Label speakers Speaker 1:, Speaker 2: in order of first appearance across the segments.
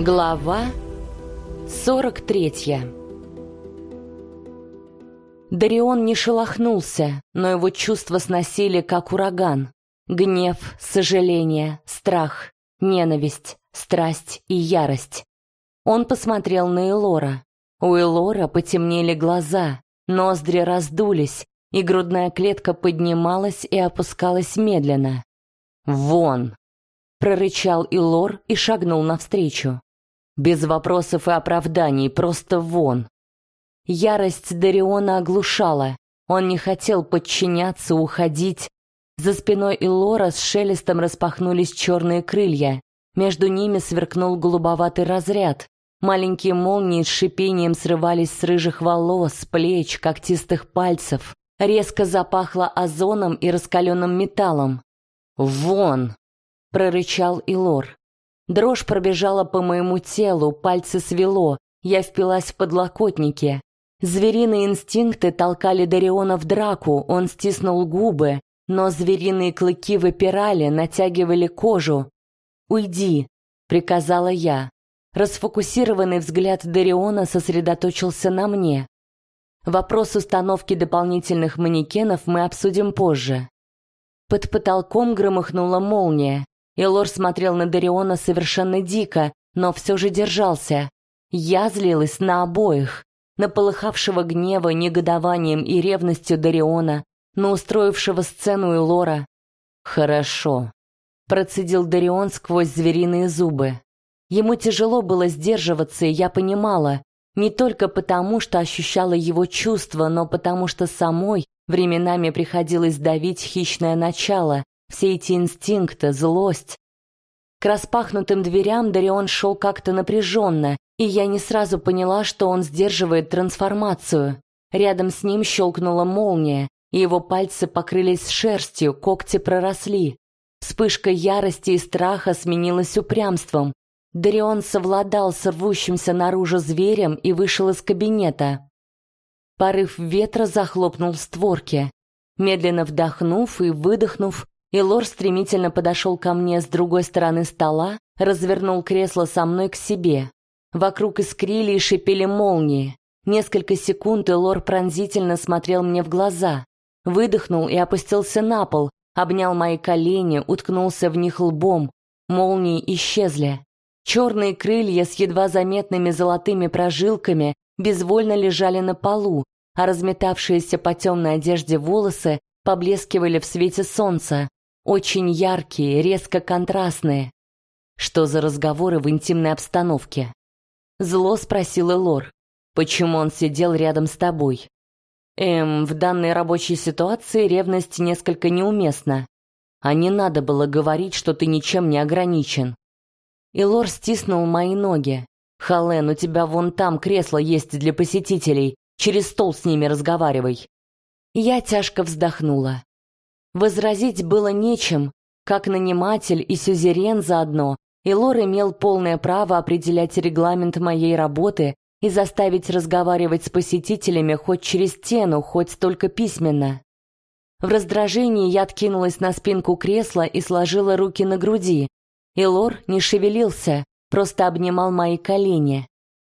Speaker 1: Глава 43 Дарион не шелохнулся, но его чувства сносили, как ураган. Гнев, сожаление, страх, ненависть, страсть и ярость. Он посмотрел на Элора. У Элора потемнели глаза, ноздри раздулись, и грудная клетка поднималась и опускалась медленно. «Вон!» — прорычал Илор и шагнул навстречу. Без вопросов и оправданий, просто вон. Ярость Дариона оглушала. Он не хотел подчиняться, уходить. За спиной Илора с шелестом распахнулись черные крылья. Между ними сверкнул голубоватый разряд. Маленькие молнии с шипением срывались с рыжих волос, плеч, когтистых пальцев. Резко запахло озоном и раскаленным металлом. «Вон!» — прорычал Илор. Дрожь пробежала по моему телу, пальцы свело, я впилась в подлокотники. Звериные инстинкты толкали Дариона в драку, он стиснул губы, но звериные клыки выпирали, натягивали кожу. «Уйди», — приказала я. Расфокусированный взгляд Дариона сосредоточился на мне. Вопрос установки дополнительных манекенов мы обсудим позже. Под потолком громыхнула молния. Элор смотрел на Дариона совершенно дико, но все же держался. Я злилась на обоих. На полыхавшего гнева, негодованием и ревностью Дариона, на устроившего сцену Элора. «Хорошо», — процедил Дарион сквозь звериные зубы. Ему тяжело было сдерживаться, и я понимала, не только потому, что ощущала его чувства, но потому что самой временами приходилось давить хищное начало, все эти инстинкты, злость. К распахнутым дверям Дарион шел как-то напряженно, и я не сразу поняла, что он сдерживает трансформацию. Рядом с ним щелкнула молния, и его пальцы покрылись шерстью, когти проросли. Вспышка ярости и страха сменилась упрямством. Дарион совладал с рвущимся наружу зверем и вышел из кабинета. Порыв ветра захлопнул створки. Медленно вдохнув и выдохнув, и Лор стремительно подошел ко мне с другой стороны стола, развернул кресло со мной к себе. Вокруг искрили и шипели молнии. Несколько секунд Элор пронзительно смотрел мне в глаза. Выдохнул и опустился на пол, обнял мои колени, уткнулся в них лбом. Молнии исчезли. Черные крылья с едва заметными золотыми прожилками безвольно лежали на полу, а разметавшиеся по темной одежде волосы поблескивали в свете солнца. Очень яркие, резко контрастные. Что за разговоры в интимной обстановке? Зло спросил Элор. Почему он сидел рядом с тобой? Эм, в данной рабочей ситуации ревность несколько неуместна. А не надо было говорить, что ты ничем не ограничен. Илор стиснул мои ноги. Хален, у тебя вон там кресло есть для посетителей. Через стол с ними разговаривай. Я тяжко вздохнула. Возразить было нечем, как наниматель и сюзерен заодно, и Лор имел полное право определять регламент моей работы и заставить разговаривать с посетителями хоть через стену, хоть только письменно. В раздражении я откинулась на спинку кресла и сложила руки на груди. И Лор не шевелился, просто обнимал мои колени.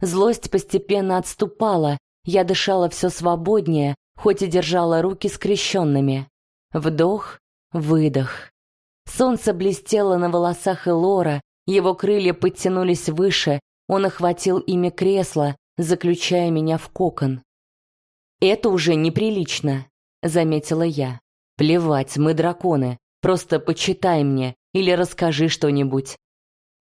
Speaker 1: Злость постепенно отступала, я дышала все свободнее, хоть и держала руки скрещенными. Вдох, выдох. Солнце блестело на волосах Элора, его крылья подтянулись выше, он охватил ими кресло, заключая меня в кокон. «Это уже неприлично», — заметила я. «Плевать, мы драконы, просто почитай мне или расскажи что-нибудь».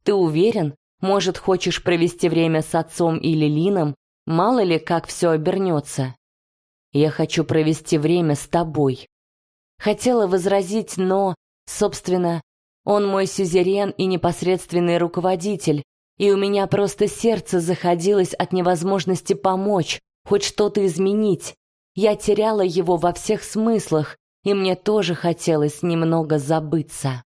Speaker 1: «Ты уверен? Может, хочешь провести время с отцом или Лином? Мало ли, как все обернется». «Я хочу провести время с тобой», Хотела возразить, но, собственно, он мой сюзерен и непосредственный руководитель, и у меня просто сердце заходилось от невозможности помочь, хоть что-то изменить. Я теряла его во всех смыслах, и мне тоже хотелось немного забыться.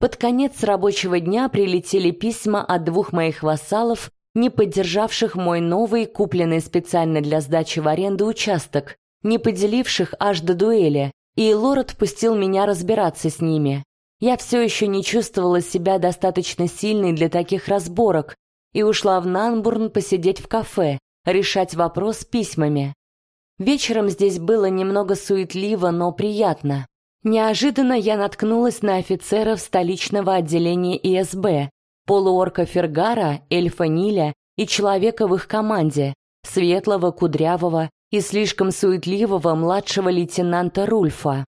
Speaker 1: Под конец рабочего дня прилетели письма от двух моих вассалов, не поддержавших мой новый, купленный специально для сдачи в аренду участок, не поделивших аж до дуэли, и Лор отпустил меня разбираться с ними. Я все еще не чувствовала себя достаточно сильной для таких разборок и ушла в Нанбурн посидеть в кафе, решать вопрос письмами. Вечером здесь было немного суетливо, но приятно. Неожиданно я наткнулась на офицеров столичного отделения ИСБ, полуорка Фергара, эльфа Ниля и человека в их команде, светлого, кудрявого и слишком суетливого младшего лейтенанта Рульфа.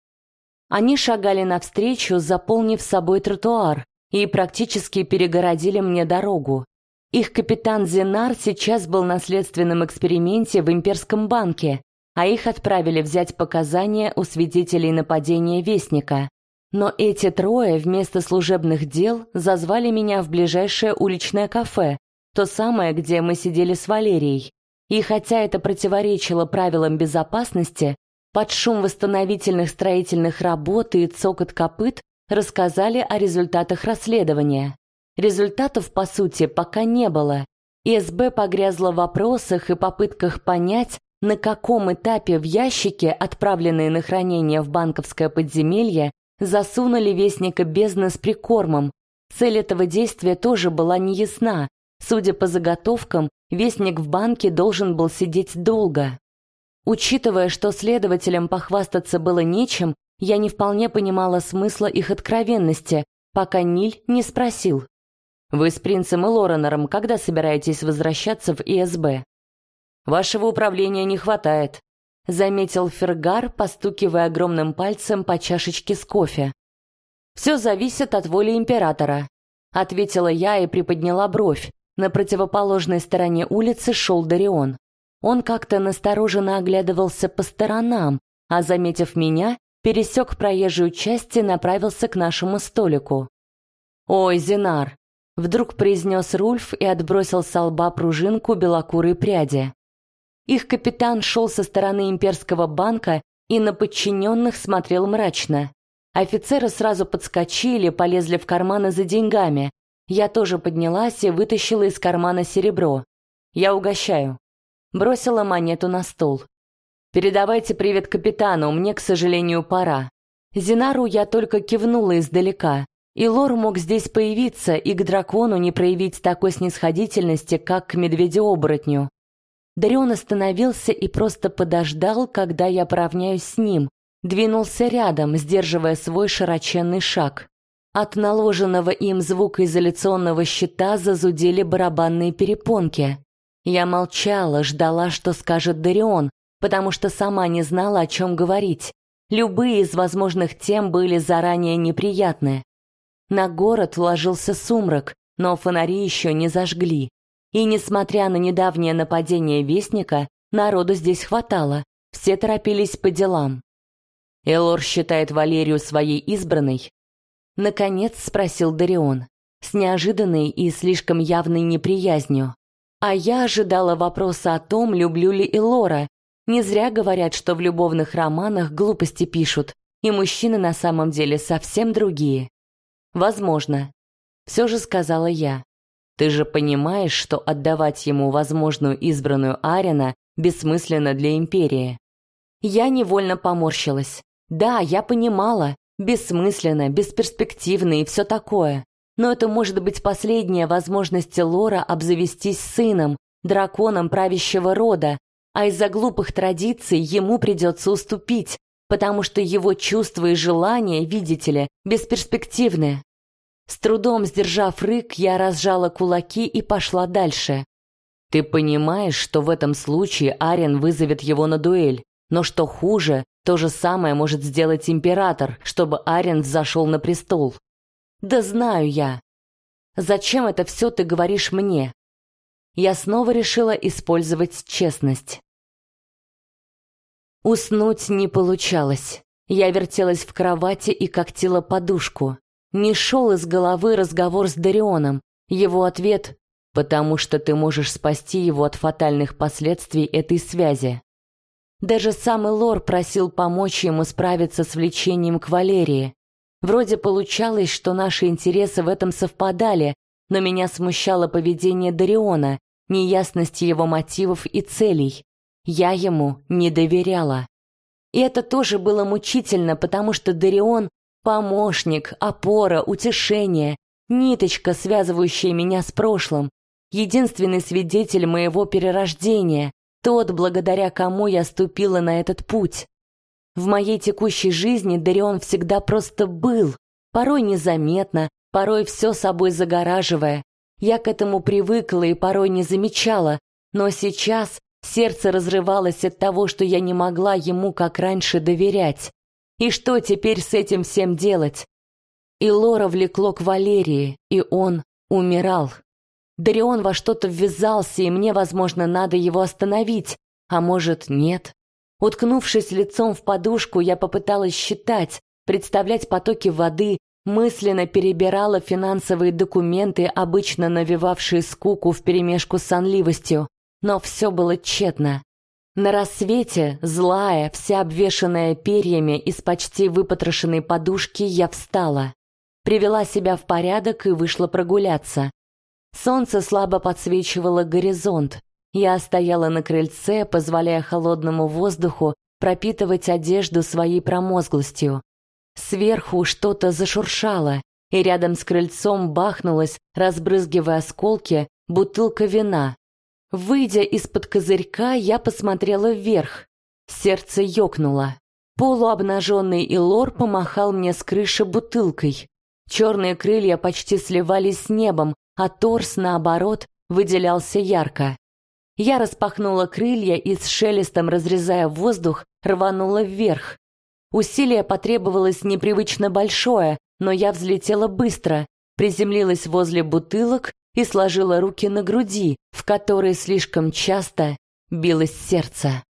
Speaker 1: Они шагали навстречу, заполнив собой тротуар, и практически перегородили мне дорогу. Их капитан Зенар сейчас был на следственном эксперименте в имперском банке, а их отправили взять показания у свидетелей нападения Вестника. Но эти трое вместо служебных дел зазвали меня в ближайшее уличное кафе, то самое, где мы сидели с Валерией. И хотя это противоречило правилам безопасности, под шум восстановительных строительных работ и цокот копыт рассказали о результатах расследования. Результатов, по сути, пока не было. СБ погрязла в вопросах и попытках понять, на каком этапе в ящике, отправленные на хранение в банковское подземелье, засунули вестника бездны с прикормом. Цель этого действия тоже была неясна. Судя по заготовкам, вестник в банке должен был сидеть долго. Учитывая, что следователям похвастаться было нечем, я не вполне понимала смысла их откровенности, пока Ниль не спросил. «Вы с принцем и Лоренером когда собираетесь возвращаться в ИСБ?» Вашего управления не хватает», — заметил Фергар, постукивая огромным пальцем по чашечке с кофе. «Все зависит от воли императора», — ответила я и приподняла бровь. На противоположной стороне улицы шел Дарион. Он как-то настороженно оглядывался по сторонам, а, заметив меня, пересек проезжую часть и направился к нашему столику. «Ой, Зинар!» — вдруг произнес Рульф и отбросил с лба пружинку белокурой пряди. Их капитан шел со стороны имперского банка и на подчиненных смотрел мрачно. Офицеры сразу подскочили, полезли в карманы за деньгами. Я тоже поднялась и вытащила из кармана серебро. Я угощаю. Бросила монету на стол. «Передавайте привет капитану, мне, к сожалению, пора». Зинару я только кивнула издалека. И Лор мог здесь появиться и к дракону не проявить такой снисходительности, как к медведю-оборотню. Дарион остановился и просто подождал, когда я поравняюсь с ним. Двинулся рядом, сдерживая свой широченный шаг. От наложенного им звукоизоляционного щита зазудели барабанные перепонки. Я молчала, ждала, что скажет Дарион, потому что сама не знала, о чем говорить. Любые из возможных тем были заранее неприятны. На город ложился сумрак, но фонари еще не зажгли. И несмотря на недавнее нападение Вестника, народу здесь хватало, все торопились по делам. Элор считает Валерию своей избранной? Наконец спросил Дарион, с неожиданной и слишком явной неприязнью. А я ожидала вопроса о том, люблю ли Элора. Не зря говорят, что в любовных романах глупости пишут, и мужчины на самом деле совсем другие. Возможно. Все же сказала я. Ты же понимаешь, что отдавать ему возможную избранную Арина бессмысленно для Империи. Я невольно поморщилась. Да, я понимала, бессмысленно, бесперспективно и все такое. Но это может быть последняя возможность Лора обзавестись сыном, драконом правящего рода, а из-за глупых традиций ему придется уступить, потому что его чувства и желания, видите ли, бесперспективны. С трудом сдержав рык, я разжала кулаки и пошла дальше. Ты понимаешь, что в этом случае Арен вызовет его на дуэль, но что хуже, то же самое может сделать император, чтобы Арен взошел на престол. Да знаю я. Зачем это все ты говоришь мне? Я снова решила использовать честность. Уснуть не получалось. Я вертелась в кровати и когтила подушку. Не шел из головы разговор с Дарионом. Его ответ «потому что ты можешь спасти его от фатальных последствий этой связи». Даже самый Лор просил помочь ему справиться с влечением к Валерии. Вроде получалось, что наши интересы в этом совпадали, но меня смущало поведение Дариона, неясность его мотивов и целей. Я ему не доверяла. И это тоже было мучительно, потому что Дарион Помощник, опора, утешение, ниточка, связывающая меня с прошлым, единственный свидетель моего перерождения, тот, благодаря кому я ступила на этот путь. В моей текущей жизни Дарион всегда просто был, порой незаметно, порой все собой загораживая. Я к этому привыкла и порой не замечала, но сейчас сердце разрывалось от того, что я не могла ему, как раньше, доверять. И что теперь с этим всем делать? И Лора влекло к Валерии, и он умирал. Дарион во что-то ввязался, и мне, возможно, надо его остановить, а может, нет. Уткнувшись лицом в подушку, я попыталась считать, представлять потоки воды, мысленно перебирала финансовые документы, обычно навевавшие скуку вперемешку с сонливостью, но все было тщетно. На рассвете, злая, вся обвешанная перьями из почти выпотрошенной подушки, я встала. Привела себя в порядок и вышла прогуляться. Солнце слабо подсвечивало горизонт. Я стояла на крыльце, позволяя холодному воздуху пропитывать одежду своей промозглостью. Сверху что-то зашуршало, и рядом с крыльцом бахнулась, разбрызгивая осколки, бутылка вина. Выйдя из-под козырька, я посмотрела вверх. Сердце ёкнуло. Полуобнаженный Илор помахал мне с крыши бутылкой. Черные крылья почти сливались с небом, а торс, наоборот, выделялся ярко. Я распахнула крылья и с шелестом, разрезая воздух, рванула вверх. Усилие потребовалось непривычно большое, но я взлетела быстро, приземлилась возле бутылок и сложила руки на груди, в которой слишком часто билось сердце.